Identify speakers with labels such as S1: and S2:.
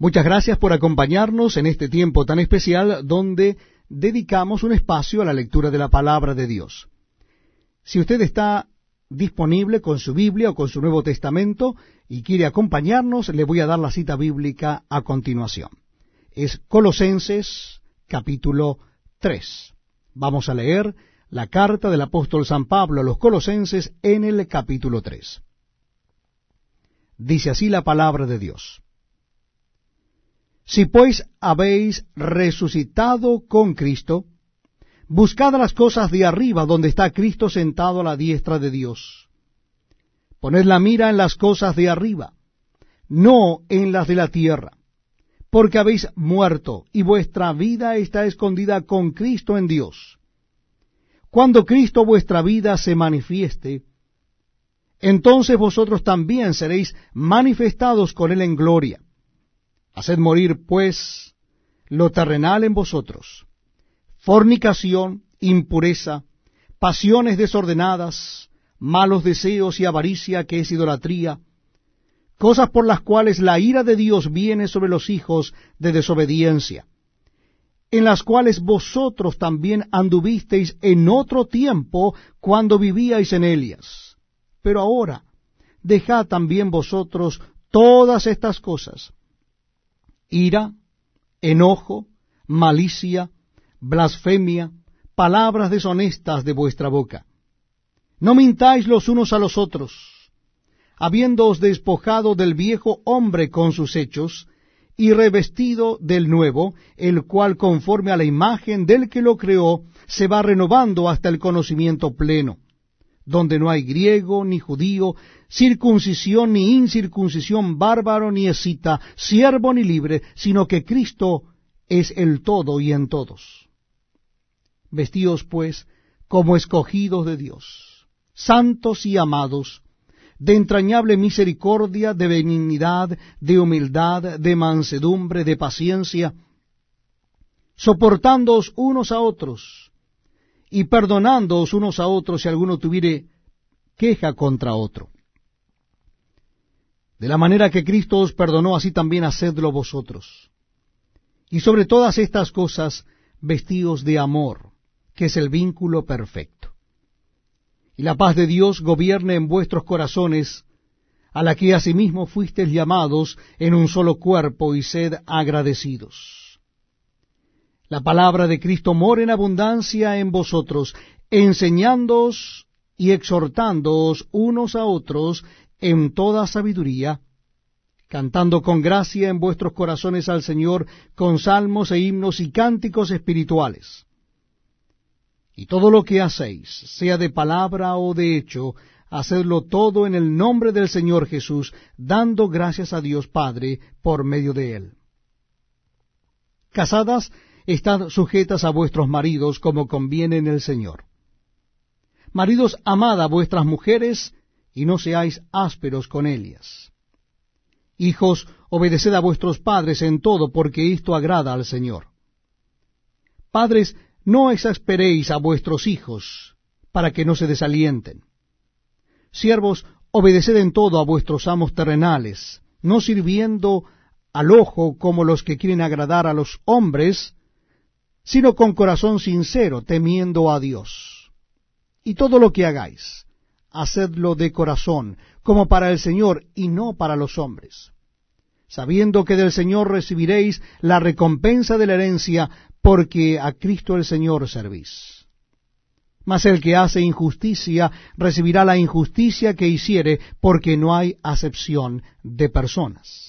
S1: Muchas gracias por acompañarnos en este tiempo tan especial donde dedicamos un espacio a la lectura de la palabra de Dios. Si usted está disponible con su Biblia o con su Nuevo Testamento y quiere acompañarnos, le voy a dar la cita bíblica a continuación. Es Colosenses capítulo 3. Vamos a leer la carta del apóstol San Pablo a los Colosenses en el capítulo 3. Dice así la palabra de Dios. Si pues habéis resucitado con Cristo, buscad las cosas de arriba, donde está Cristo sentado a la diestra de Dios. Poned la mira en las cosas de arriba, no en las de la tierra, porque habéis muerto, y vuestra vida está escondida con Cristo en Dios. Cuando Cristo vuestra vida se manifieste, entonces vosotros también seréis manifestados con Él en gloria. Haced morir, pues, lo terrenal en vosotros, fornicación, impureza, pasiones desordenadas, malos deseos y avaricia, que es idolatría, cosas por las cuales la ira de Dios viene sobre los hijos de desobediencia, en las cuales vosotros también anduvisteis en otro tiempo cuando vivíais en ellas. Pero ahora, dejad también vosotros todas estas cosas, ira, enojo, malicia, blasfemia, palabras deshonestas de vuestra boca. No mintáis los unos a los otros, habiéndoos despojado del viejo hombre con sus hechos, y revestido del nuevo, el cual conforme a la imagen del que lo creó, se va renovando hasta el conocimiento pleno donde no hay griego ni judío, circuncisión ni incircuncisión, bárbaro ni escita, siervo ni libre, sino que Cristo es el todo y en todos. Vestíos pues como escogidos de Dios, santos y amados, de entrañable misericordia, de benignidad, de humildad, de mansedumbre, de paciencia, soportándoos unos a otros, y perdonándoos unos a otros si alguno tuviere queja contra otro. De la manera que Cristo os perdonó, así también hacedlo vosotros. Y sobre todas estas cosas, vestíos de amor, que es el vínculo perfecto. Y la paz de Dios gobierne en vuestros corazones, a la que asimismo fuisteis llamados en un solo cuerpo, y sed agradecidos la palabra de Cristo mora en abundancia en vosotros, enseñándoos y exhortándoos unos a otros en toda sabiduría, cantando con gracia en vuestros corazones al Señor con salmos e himnos y cánticos espirituales. Y todo lo que hacéis, sea de palabra o de hecho, hacedlo todo en el nombre del Señor Jesús, dando gracias a Dios Padre por medio de él. Casadas, estad sujetas a vuestros maridos como conviene en el Señor. Maridos, amad a vuestras mujeres y no seáis ásperos con ellas. Hijos, obedeced a vuestros padres en todo, porque esto agrada al Señor. Padres, no exasperéis a vuestros hijos, para que no se desalienten. Siervos, obedeced en todo a vuestros amos terrenales, no sirviendo al ojo como los que quieren agradar a los hombres, sino con corazón sincero, temiendo a Dios. Y todo lo que hagáis, hacedlo de corazón, como para el Señor y no para los hombres, sabiendo que del Señor recibiréis la recompensa de la herencia, porque a Cristo el Señor servís. Mas el que hace injusticia recibirá la injusticia que hiciere, porque no hay acepción de personas.